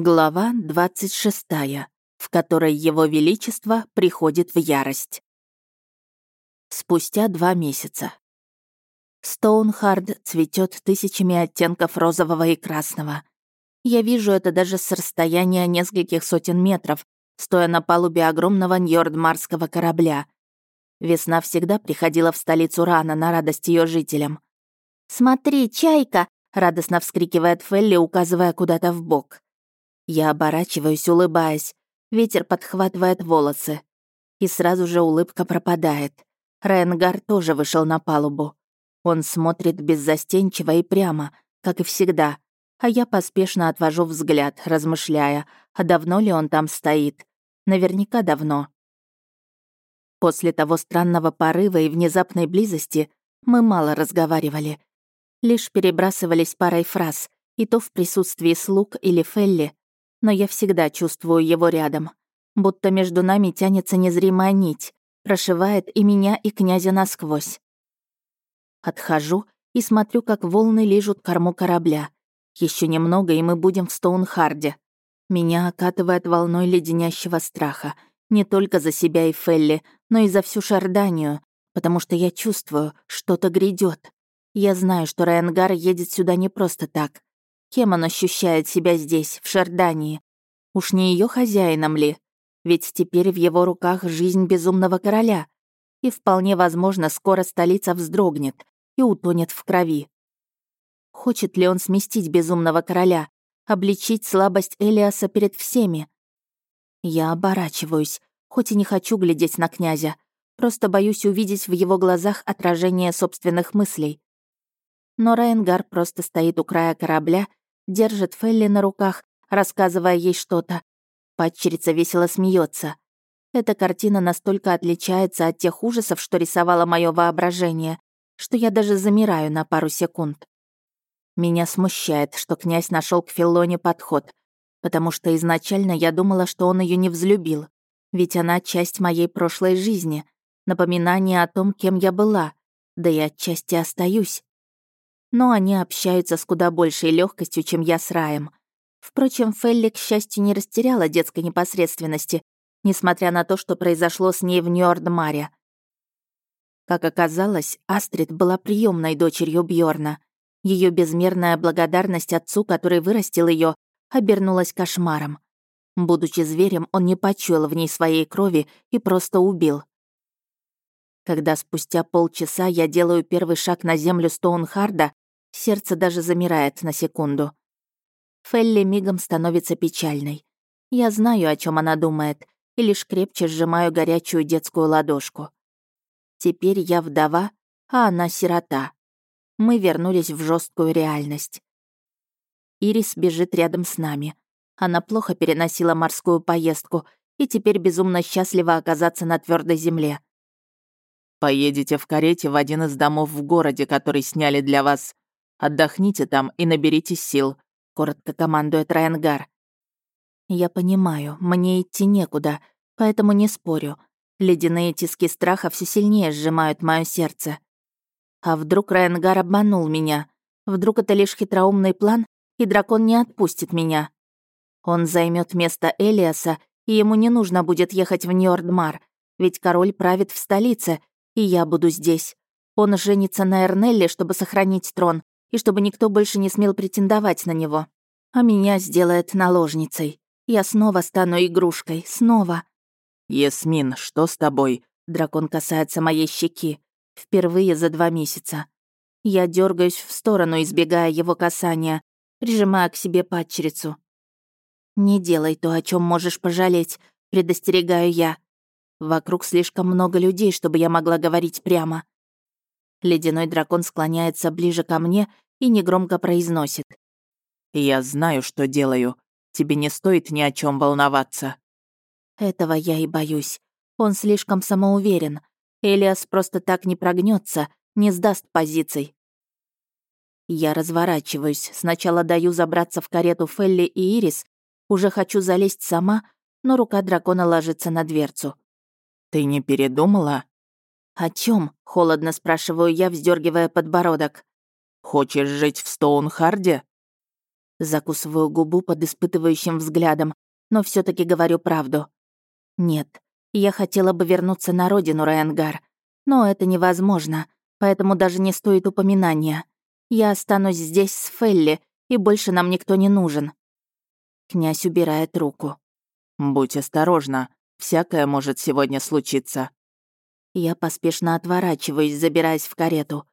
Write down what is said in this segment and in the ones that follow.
Глава 26, в которой Его Величество приходит в ярость. Спустя два месяца. Стоунхард цветет тысячами оттенков розового и красного. Я вижу это даже с расстояния нескольких сотен метров, стоя на палубе огромного ньордмарского корабля. Весна всегда приходила в столицу рано на радость ее жителям. «Смотри, чайка!» — радостно вскрикивает Фелли, указывая куда-то в бок. Я оборачиваюсь, улыбаясь. Ветер подхватывает волосы. И сразу же улыбка пропадает. Райангар тоже вышел на палубу. Он смотрит беззастенчиво и прямо, как и всегда. А я поспешно отвожу взгляд, размышляя, а давно ли он там стоит. Наверняка давно. После того странного порыва и внезапной близости мы мало разговаривали. Лишь перебрасывались парой фраз, и то в присутствии слуг или Фелли, но я всегда чувствую его рядом. Будто между нами тянется незримая нить, прошивает и меня, и князя насквозь. Отхожу и смотрю, как волны лижут корму корабля. Еще немного, и мы будем в Стоунхарде. Меня окатывает волной леденящего страха. Не только за себя и Фелли, но и за всю Шарданию, потому что я чувствую, что-то грядет. Я знаю, что Райангар едет сюда не просто так. Кем он ощущает себя здесь, в Шардании? Уж не ее хозяином ли? Ведь теперь в его руках жизнь безумного короля. И вполне возможно, скоро столица вздрогнет и утонет в крови. Хочет ли он сместить безумного короля, обличить слабость Элиаса перед всеми? Я оборачиваюсь, хоть и не хочу глядеть на князя, просто боюсь увидеть в его глазах отражение собственных мыслей. Но Райангар просто стоит у края корабля держит Фелли на руках, рассказывая ей что-то. Падчерица весело смеется. Эта картина настолько отличается от тех ужасов, что рисовало мое воображение, что я даже замираю на пару секунд. Меня смущает, что князь нашел к Филлоне подход, потому что изначально я думала, что он ее не взлюбил, ведь она часть моей прошлой жизни, напоминание о том, кем я была, да и отчасти остаюсь но они общаются с куда большей легкостью, чем я с Раем. Впрочем, Фелли, к счастью, не растеряла детской непосредственности, несмотря на то, что произошло с ней в Ньордмаре. Как оказалось, Астрид была приемной дочерью Бьорна. Ее безмерная благодарность отцу, который вырастил ее, обернулась кошмаром. Будучи зверем, он не почуял в ней своей крови и просто убил. Когда спустя полчаса я делаю первый шаг на землю Стоунхарда, Сердце даже замирает на секунду. Фелли мигом становится печальной. Я знаю, о чем она думает, и лишь крепче сжимаю горячую детскую ладошку. Теперь я вдова, а она сирота. Мы вернулись в жесткую реальность. Ирис бежит рядом с нами. Она плохо переносила морскую поездку и теперь безумно счастлива оказаться на твердой земле. «Поедете в карете в один из домов в городе, который сняли для вас», Отдохните там и наберитесь сил», — коротко командует Райангар. «Я понимаю, мне идти некуда, поэтому не спорю. Ледяные тиски страха все сильнее сжимают мое сердце. А вдруг Райангар обманул меня? Вдруг это лишь хитроумный план, и дракон не отпустит меня? Он займет место Элиаса, и ему не нужно будет ехать в Ньордмар, ведь король правит в столице, и я буду здесь. Он женится на Эрнелле, чтобы сохранить трон, и чтобы никто больше не смел претендовать на него. А меня сделает наложницей. Я снова стану игрушкой, снова. «Ясмин, что с тобой?» Дракон касается моей щеки. Впервые за два месяца. Я дергаюсь в сторону, избегая его касания, прижимая к себе падчерицу. «Не делай то, о чем можешь пожалеть», — предостерегаю я. Вокруг слишком много людей, чтобы я могла говорить прямо. Ледяной дракон склоняется ближе ко мне и негромко произносит. «Я знаю, что делаю. Тебе не стоит ни о чем волноваться». Этого я и боюсь. Он слишком самоуверен. Элиас просто так не прогнется, не сдаст позиций. Я разворачиваюсь. Сначала даю забраться в карету Фелли и Ирис. Уже хочу залезть сама, но рука дракона ложится на дверцу. «Ты не передумала?» «О чем? холодно спрашиваю я, вздергивая подбородок. «Хочешь жить в Стоунхарде?» Закусываю губу под испытывающим взглядом, но все таки говорю правду. Нет, я хотела бы вернуться на родину, Райангар, но это невозможно, поэтому даже не стоит упоминания. Я останусь здесь с Фелли, и больше нам никто не нужен. Князь убирает руку. «Будь осторожна, всякое может сегодня случиться». Я поспешно отворачиваюсь, забираясь в карету.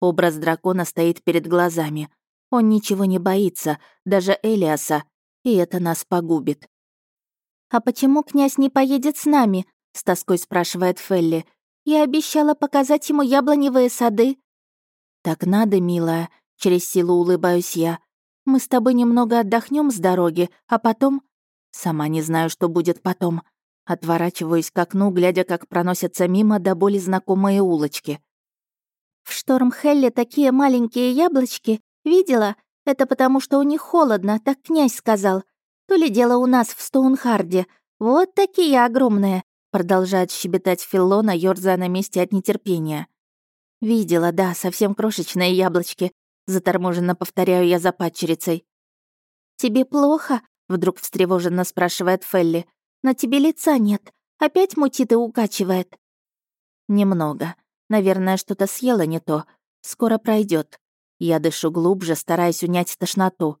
Образ дракона стоит перед глазами. Он ничего не боится, даже Элиаса, и это нас погубит. «А почему князь не поедет с нами?» — с тоской спрашивает Фелли. «Я обещала показать ему яблоневые сады». «Так надо, милая», — через силу улыбаюсь я. «Мы с тобой немного отдохнем с дороги, а потом...» Сама не знаю, что будет потом. Отворачиваюсь к окну, глядя, как проносятся мимо до боли знакомые улочки. «В Штормхелле такие маленькие яблочки. Видела? Это потому, что у них холодно, так князь сказал. То ли дело у нас в Стоунхарде. Вот такие огромные», — продолжает щебетать Филлона, ёрзая на месте от нетерпения. «Видела, да, совсем крошечные яблочки», — заторможенно повторяю я за падчерицей. «Тебе плохо?» — вдруг встревоженно спрашивает Фелли. «На тебе лица нет. Опять мутит и укачивает?» «Немного. Наверное, что-то съела не то. Скоро пройдет. Я дышу глубже, стараясь унять тошноту.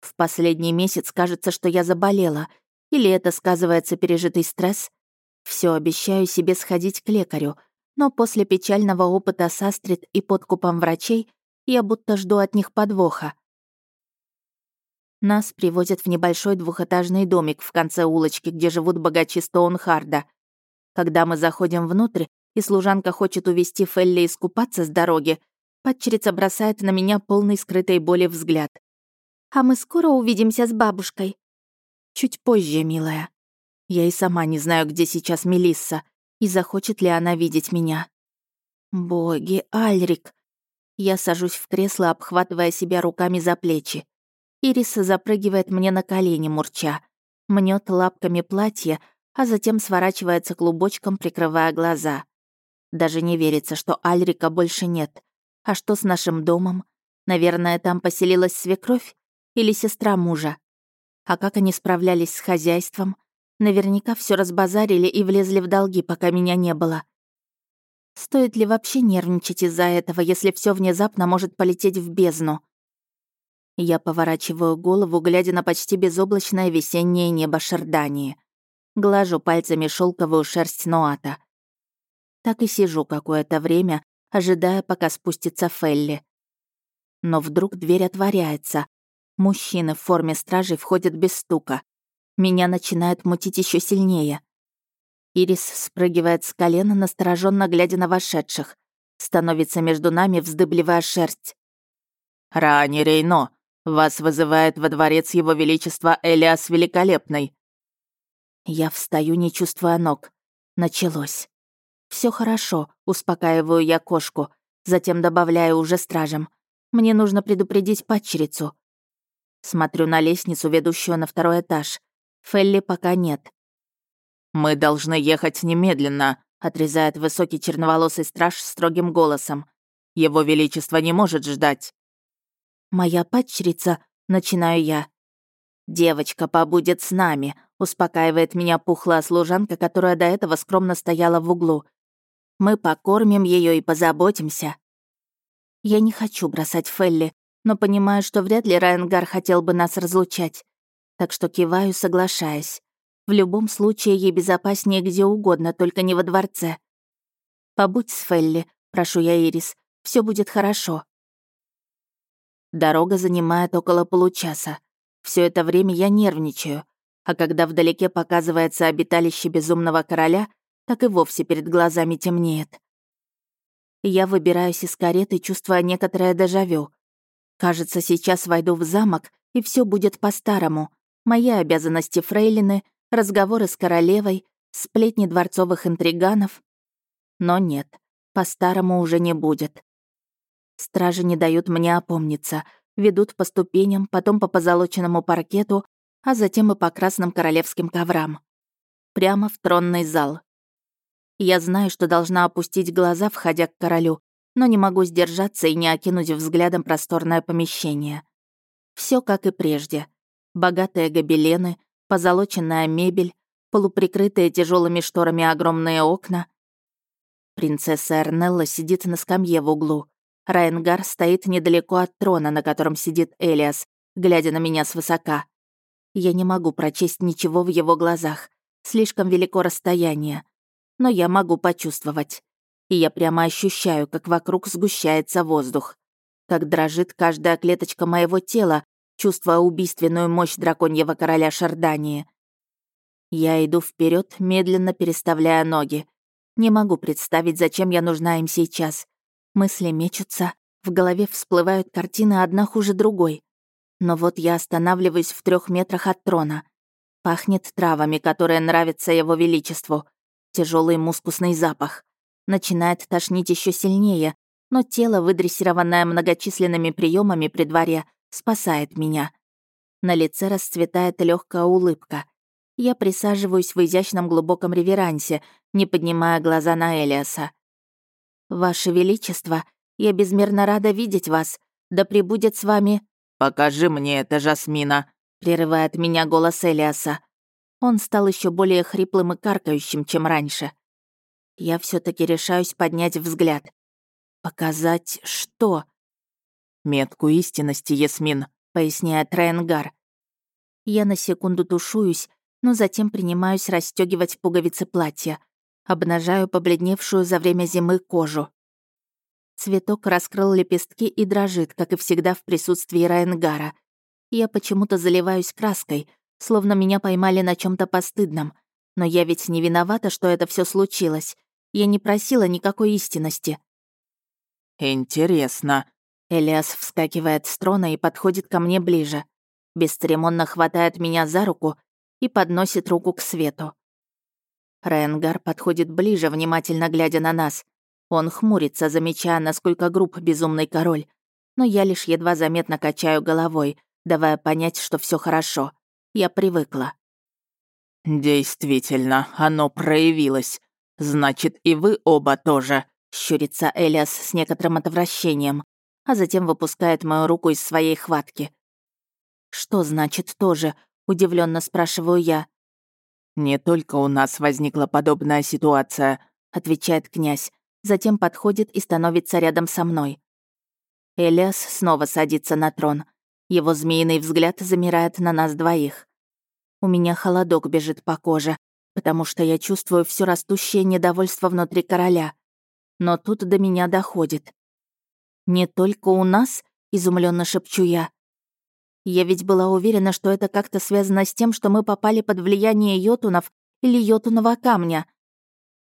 В последний месяц кажется, что я заболела. Или это сказывается пережитый стресс? Все обещаю себе сходить к лекарю, но после печального опыта с Астрид и подкупом врачей я будто жду от них подвоха. Нас привозят в небольшой двухэтажный домик в конце улочки, где живут богачи Стоунхарда. Когда мы заходим внутрь, и служанка хочет увести Фелли искупаться с дороги, падчерица бросает на меня полный скрытой боли взгляд. А мы скоро увидимся с бабушкой. Чуть позже, милая. Я и сама не знаю, где сейчас Мелисса, и захочет ли она видеть меня. Боги, Альрик. Я сажусь в кресло, обхватывая себя руками за плечи. Ириса запрыгивает мне на колени, мурча. Мнет лапками платье, а затем сворачивается клубочком, прикрывая глаза. Даже не верится, что Альрика больше нет. А что с нашим домом? Наверное, там поселилась свекровь? Или сестра мужа. А как они справлялись с хозяйством? Наверняка все разбазарили и влезли в долги, пока меня не было. Стоит ли вообще нервничать из-за этого, если все внезапно может полететь в бездну? Я поворачиваю голову, глядя на почти безоблачное весеннее небо Шардании. Глажу пальцами шелковую шерсть Ноата. Так и сижу какое-то время, ожидая, пока спустится Фелли. Но вдруг дверь отворяется, Мужчины в форме стражей входят без стука. Меня начинает мутить еще сильнее. Ирис спрыгивает с колена, настороженно глядя на вошедших. Становится между нами, вздыбливая шерсть. «Рани Рейно, вас вызывает во дворец его величества Элиас Великолепный». Я встаю, не чувствуя ног. Началось. Все хорошо», — успокаиваю я кошку, затем добавляю уже стражам. «Мне нужно предупредить падчерицу. Смотрю на лестницу, ведущую на второй этаж. Фелли пока нет. «Мы должны ехать немедленно», — отрезает высокий черноволосый страж строгим голосом. «Его Величество не может ждать». «Моя падчерица», — начинаю я. «Девочка побудет с нами», — успокаивает меня пухлая служанка, которая до этого скромно стояла в углу. «Мы покормим ее и позаботимся». Я не хочу бросать Фелли, но понимаю, что вряд ли Райангар хотел бы нас разлучать. Так что киваю, соглашаясь. В любом случае, ей безопаснее где угодно, только не во дворце. «Побудь с Фелли», — прошу я Ирис. Все будет хорошо». Дорога занимает около получаса. Все это время я нервничаю, а когда вдалеке показывается обиталище безумного короля, так и вовсе перед глазами темнеет. Я выбираюсь из кареты, чувствуя некоторое дежавю. Кажется, сейчас войду в замок, и все будет по-старому. Мои обязанности фрейлины, разговоры с королевой, сплетни дворцовых интриганов. Но нет, по-старому уже не будет. Стражи не дают мне опомниться, ведут по ступеням, потом по позолоченному паркету, а затем и по красным королевским коврам. Прямо в тронный зал. Я знаю, что должна опустить глаза, входя к королю, но не могу сдержаться и не окинуть взглядом просторное помещение. Все как и прежде. Богатые гобелены, позолоченная мебель, полуприкрытые тяжелыми шторами огромные окна. Принцесса Эрнелла сидит на скамье в углу. Райнгар стоит недалеко от трона, на котором сидит Элиас, глядя на меня свысока. Я не могу прочесть ничего в его глазах. Слишком велико расстояние. Но я могу почувствовать. И я прямо ощущаю, как вокруг сгущается воздух. Как дрожит каждая клеточка моего тела, чувствуя убийственную мощь драконьего короля Шардании. Я иду вперед, медленно переставляя ноги. Не могу представить, зачем я нужна им сейчас. Мысли мечутся, в голове всплывают картины одна хуже другой. Но вот я останавливаюсь в трех метрах от трона. Пахнет травами, которые нравятся его величеству. Тяжелый мускусный запах. Начинает тошнить еще сильнее, но тело, выдрессированное многочисленными приемами при дворе, спасает меня. На лице расцветает легкая улыбка. Я присаживаюсь в изящном глубоком реверансе, не поднимая глаза на Элиаса. «Ваше Величество, я безмерно рада видеть вас. Да пребудет с вами...» «Покажи мне это, Жасмина», — прерывает меня голос Элиаса. Он стал еще более хриплым и каркающим, чем раньше. Я все таки решаюсь поднять взгляд. «Показать что?» «Метку истинности, Ясмин», — поясняет Райангар. Я на секунду тушуюсь, но затем принимаюсь расстегивать пуговицы платья. Обнажаю побледневшую за время зимы кожу. Цветок раскрыл лепестки и дрожит, как и всегда в присутствии Райангара. Я почему-то заливаюсь краской, словно меня поймали на чем то постыдном. Но я ведь не виновата, что это все случилось. Я не просила никакой истинности. «Интересно». Элиас вскакивает с трона и подходит ко мне ближе. Бесцеремонно хватает меня за руку и подносит руку к свету. Ренгар подходит ближе, внимательно глядя на нас. Он хмурится, замечая, насколько груб безумный король. Но я лишь едва заметно качаю головой, давая понять, что все хорошо. Я привыкла. «Действительно, оно проявилось. Значит, и вы оба тоже», — щурится Элиас с некоторым отвращением, а затем выпускает мою руку из своей хватки. «Что значит тоже?» удивленно спрашиваю я. «Не только у нас возникла подобная ситуация», — отвечает князь, затем подходит и становится рядом со мной. Элиас снова садится на трон. Его змеиный взгляд замирает на нас двоих. У меня холодок бежит по коже, потому что я чувствую все растущее недовольство внутри короля. Но тут до меня доходит. «Не только у нас?» — изумленно шепчу я. Я ведь была уверена, что это как-то связано с тем, что мы попали под влияние йотунов или йотунова камня.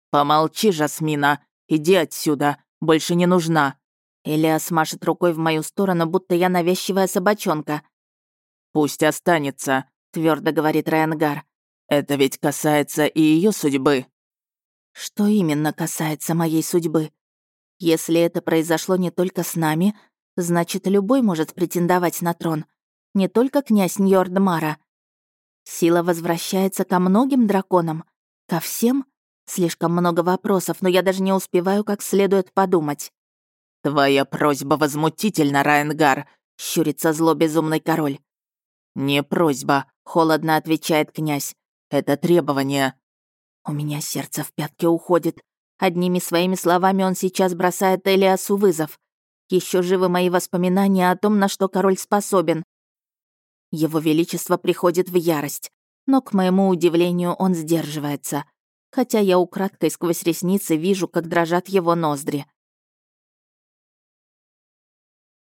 «Помолчи, Жасмина. Иди отсюда. Больше не нужна». Элиас машет рукой в мою сторону, будто я навязчивая собачонка. «Пусть останется», — твердо говорит Райангар. «Это ведь касается и ее судьбы». «Что именно касается моей судьбы? Если это произошло не только с нами, значит, любой может претендовать на трон не только князь Ньордмара. Сила возвращается ко многим драконам. Ко всем? Слишком много вопросов, но я даже не успеваю как следует подумать. «Твоя просьба возмутительна, Райангар», — щурится зло безумный король. «Не просьба», — холодно отвечает князь. «Это требование». У меня сердце в пятки уходит. Одними своими словами он сейчас бросает Элиасу вызов. Еще живы мои воспоминания о том, на что король способен. Его Величество приходит в ярость, но, к моему удивлению, он сдерживается, хотя я украдкой сквозь ресницы вижу, как дрожат его ноздри.